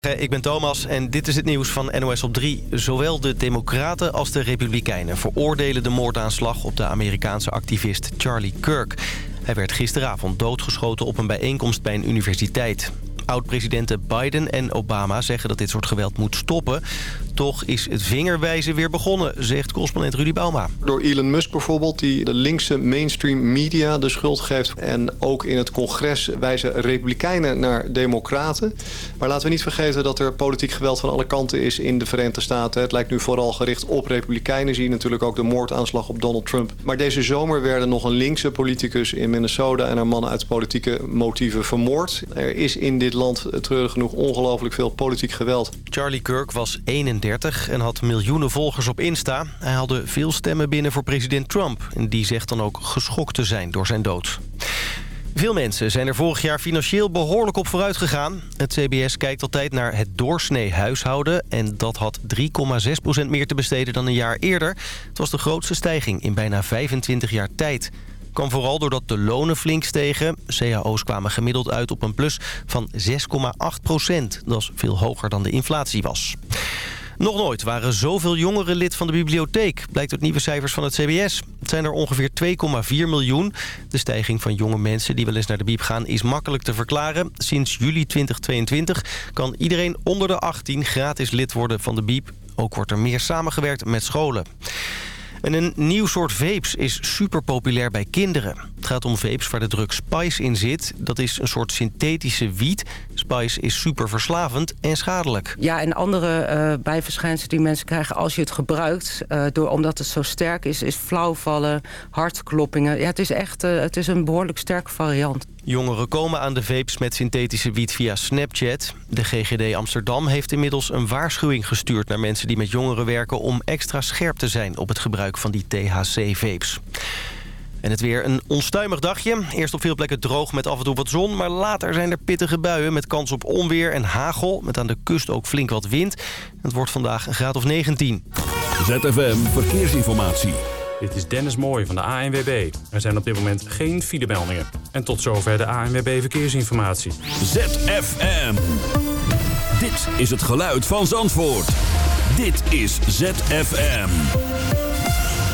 Ik ben Thomas en dit is het nieuws van NOS op 3. Zowel de Democraten als de Republikeinen veroordelen de moordaanslag op de Amerikaanse activist Charlie Kirk. Hij werd gisteravond doodgeschoten op een bijeenkomst bij een universiteit. Oud-presidenten Biden en Obama zeggen dat dit soort geweld moet stoppen. Toch is het vingerwijzen weer begonnen, zegt correspondent Rudy Bauma. Door Elon Musk bijvoorbeeld, die de linkse mainstream media de schuld geeft. En ook in het congres wijzen republikeinen naar democraten. Maar laten we niet vergeten dat er politiek geweld van alle kanten is in de Verenigde Staten. Het lijkt nu vooral gericht op republikeinen. Zie je natuurlijk ook de moordaanslag op Donald Trump. Maar deze zomer werden nog een linkse politicus in Minnesota... en een man uit politieke motieven vermoord. Er is in dit land, treurig genoeg, ongelooflijk veel politiek geweld. Charlie Kirk was 31 en had miljoenen volgers op Insta. Hij haalde veel stemmen binnen voor president Trump. En die zegt dan ook geschokt te zijn door zijn dood. Veel mensen zijn er vorig jaar financieel behoorlijk op vooruit gegaan. Het CBS kijkt altijd naar het doorsnee huishouden... en dat had 3,6% meer te besteden dan een jaar eerder. Het was de grootste stijging in bijna 25 jaar tijd kwam vooral doordat de lonen flink stegen. CAO's kwamen gemiddeld uit op een plus van 6,8 procent. Dat is veel hoger dan de inflatie was. Nog nooit waren zoveel jongeren lid van de bibliotheek, blijkt uit nieuwe cijfers van het CBS. Het zijn er ongeveer 2,4 miljoen. De stijging van jonge mensen die wel eens naar de bieb gaan is makkelijk te verklaren. Sinds juli 2022 kan iedereen onder de 18 gratis lid worden van de bieb. Ook wordt er meer samengewerkt met scholen. En een nieuw soort vapes is super populair bij kinderen. Het gaat om vapes waar de drug Spice in zit. Dat is een soort synthetische wiet. Spice is super verslavend en schadelijk. Ja, en andere uh, bijverschijnselen die mensen krijgen als je het gebruikt... Uh, door, omdat het zo sterk is, is flauwvallen, hartkloppingen. Ja, het is echt uh, het is een behoorlijk sterke variant. Jongeren komen aan de vapes met synthetische wiet via Snapchat. De GGD Amsterdam heeft inmiddels een waarschuwing gestuurd naar mensen die met jongeren werken... om extra scherp te zijn op het gebruik van die THC-vapes. En het weer een onstuimig dagje. Eerst op veel plekken droog met af en toe wat zon. Maar later zijn er pittige buien met kans op onweer en hagel. Met aan de kust ook flink wat wind. Het wordt vandaag een graad of 19. ZFM Verkeersinformatie. Dit is Dennis Mooij van de ANWB. Er zijn op dit moment geen filemeldingen. En tot zover de ANWB Verkeersinformatie. ZFM. Dit is het geluid van Zandvoort. Dit is ZFM.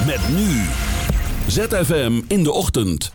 Met nu... ZFM in de ochtend.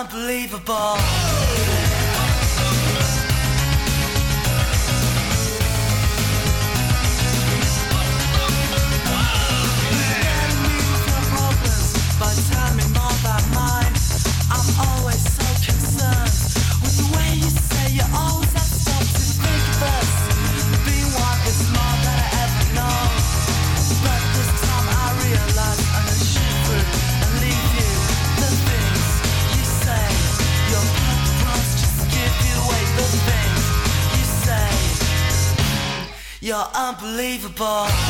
unbelievable. unbelievable.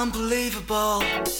unbelievable.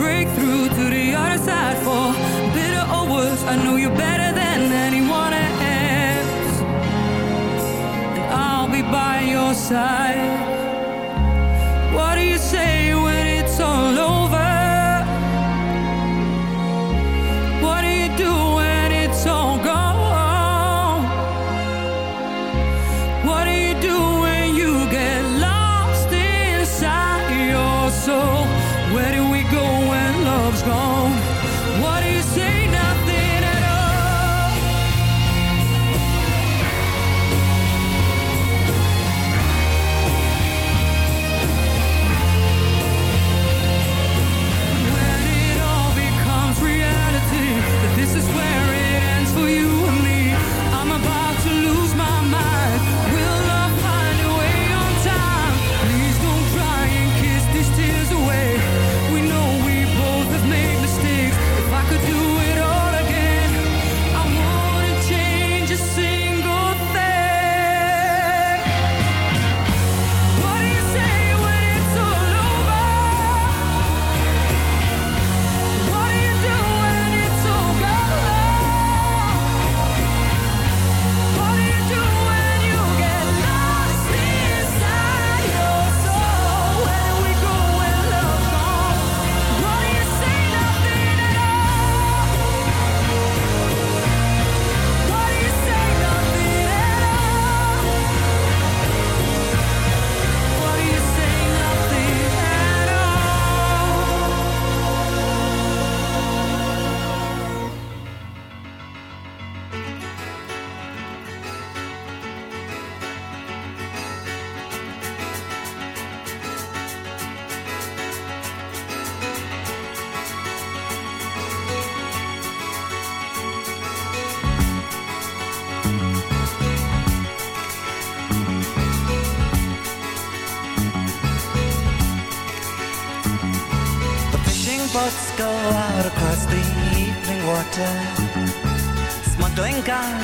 Break through to the other side for bitter or worse. I know you better than anyone else and I'll be by your side.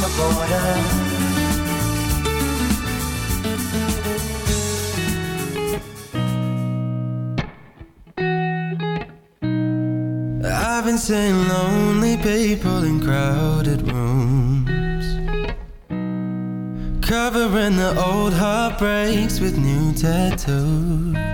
The border. I've been seeing lonely people in crowded rooms Covering the old heartbreaks with new tattoos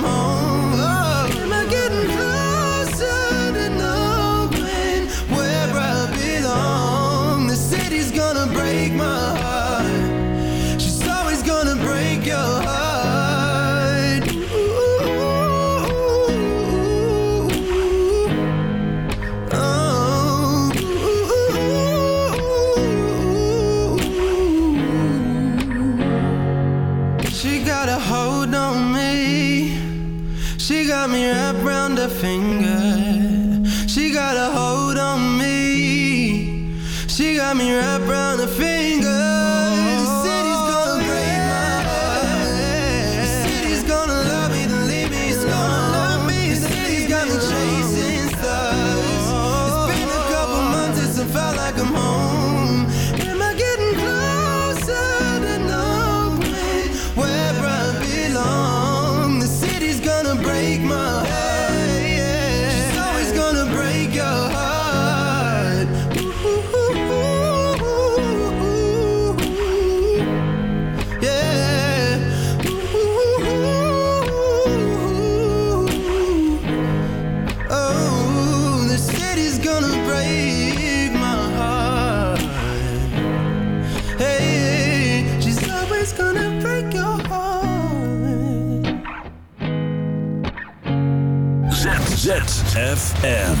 ZZFM.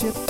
friendship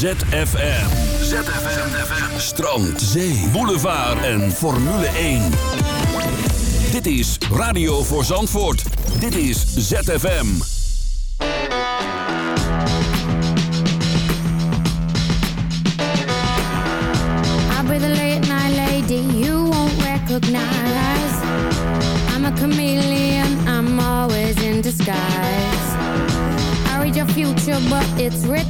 ZFM. ZFM. Strand, zee, boulevard en Formule 1. Dit is Radio voor Zandvoort. Dit is ZFM. I'm with a late night lady, you won't recognize. I'm a chameleon, I'm always in disguise. I read your future, but it's written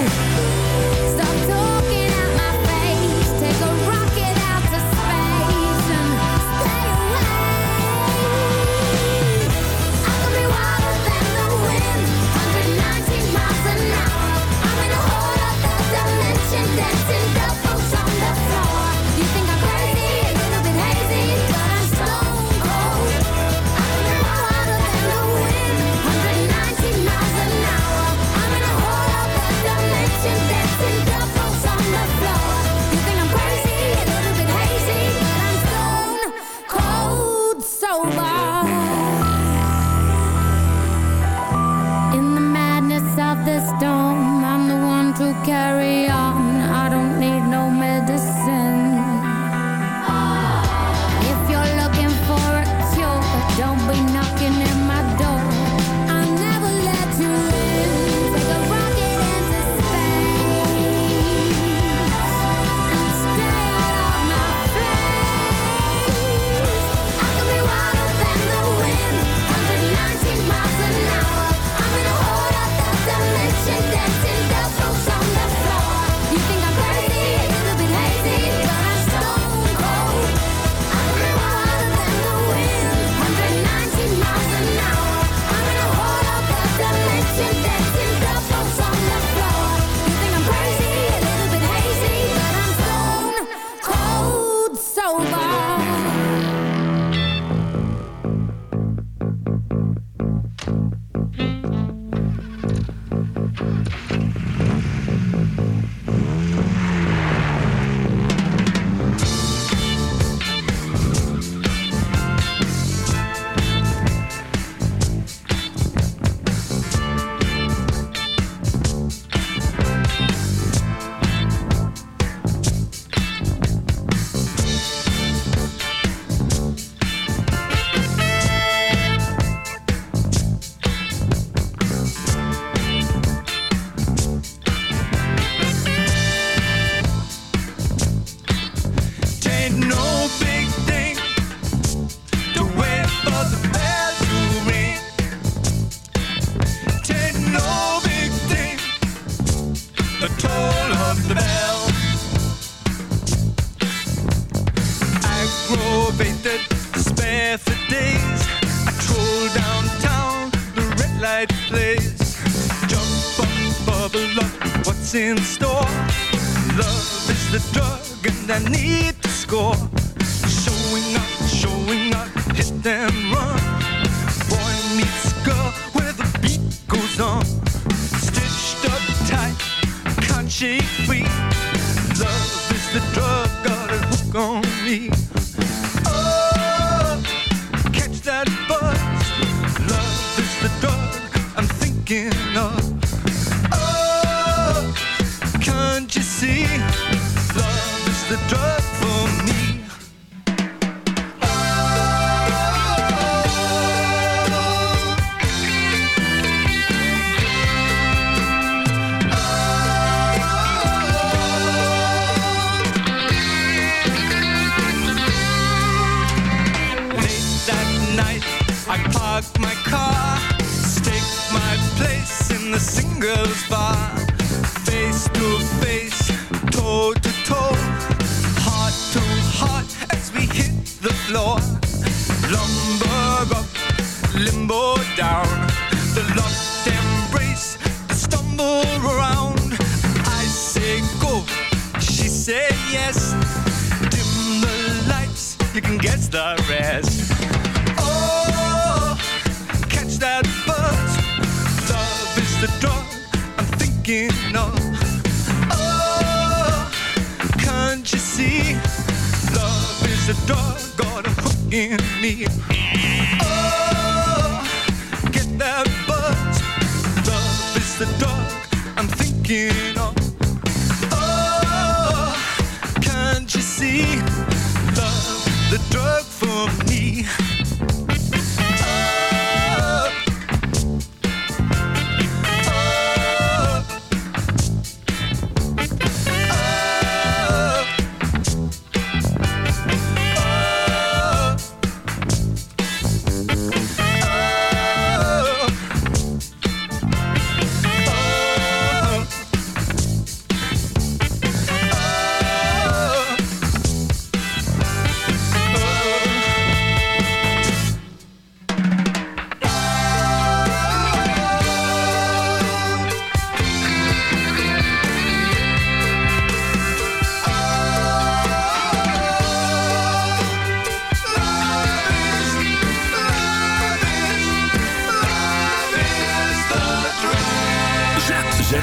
carry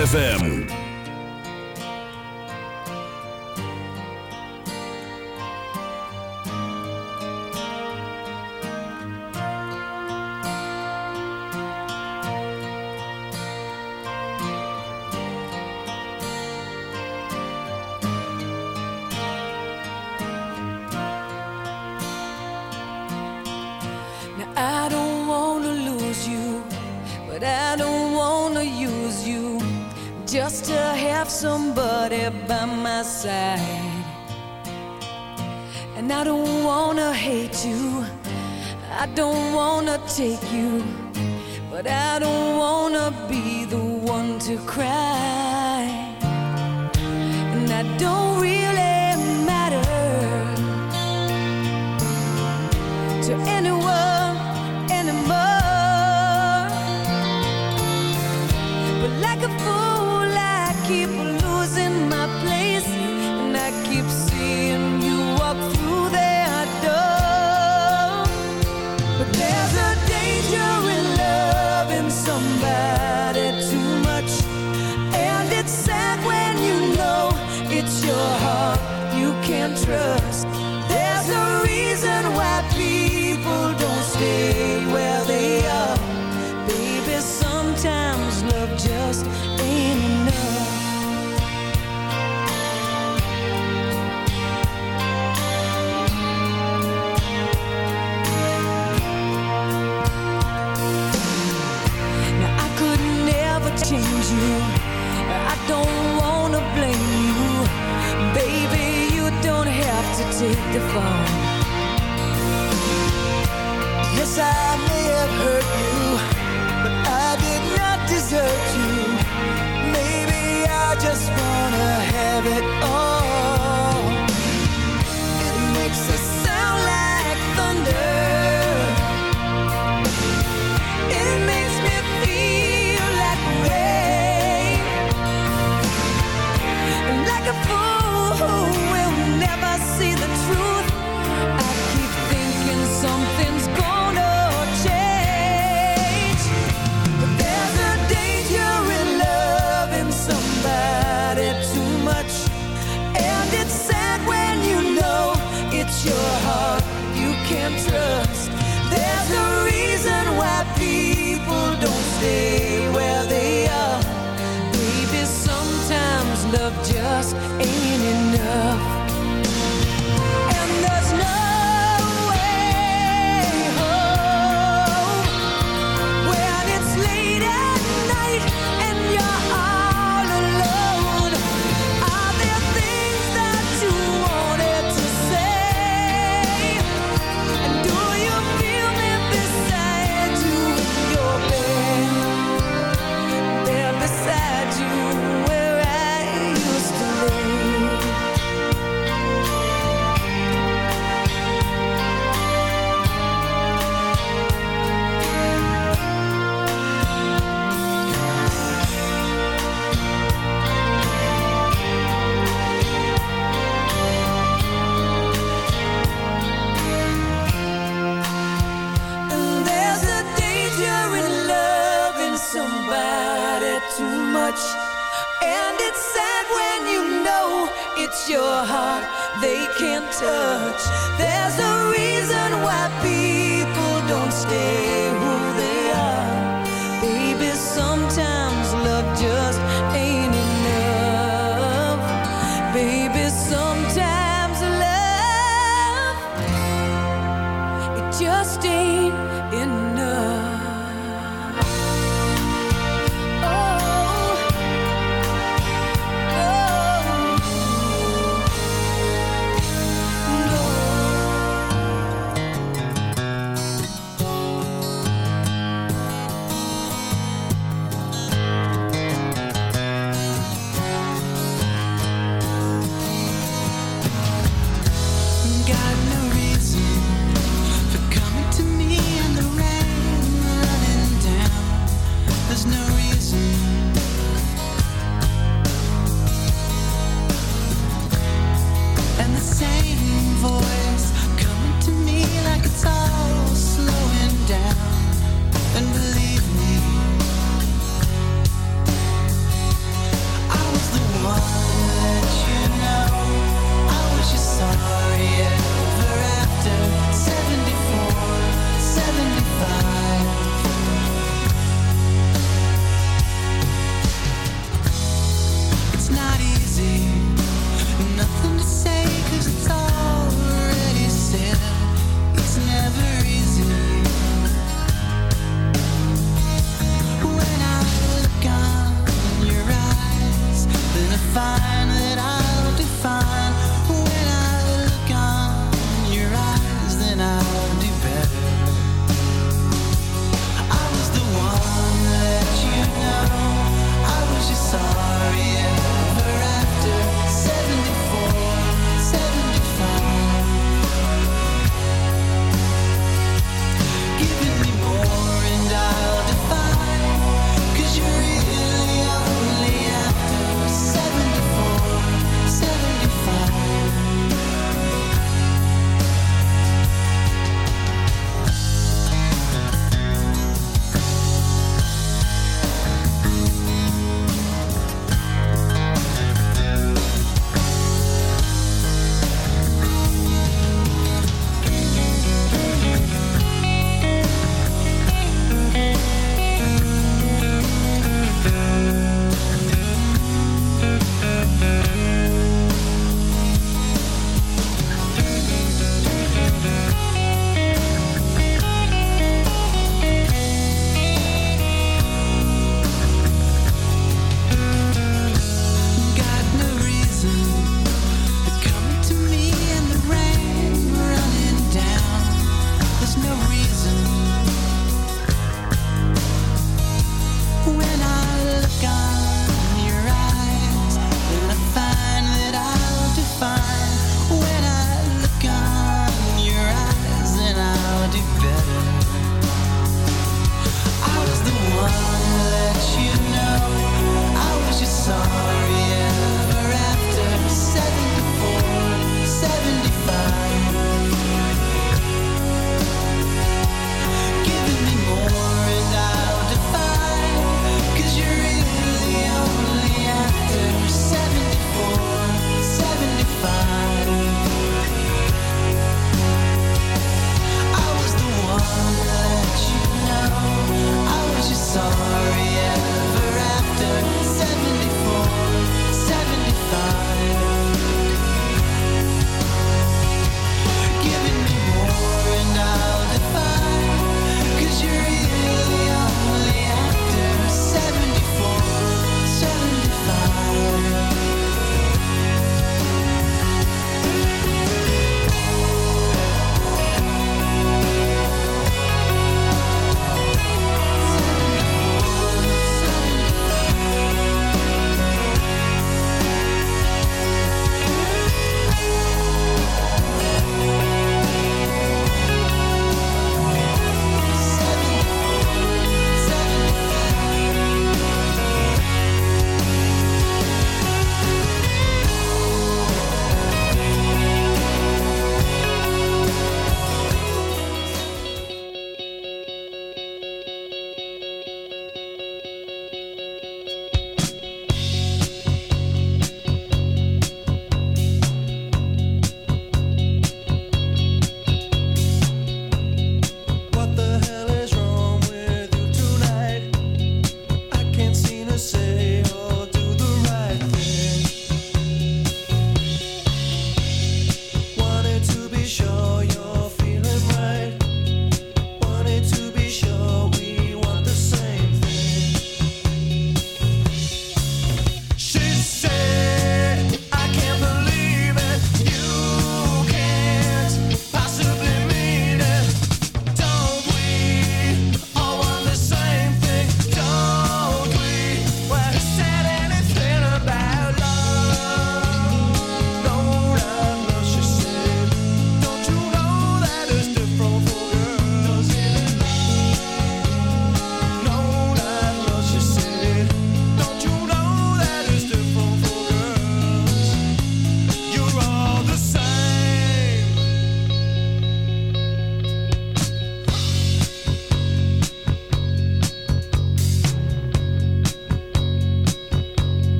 ZFM. take you I don't wanna blame you. Baby, you don't have to take the fall. Yes, I may have hurt you, but I did not desert you. Maybe I just wanna have it all your heart they can't touch. There's a reason why people don't stay.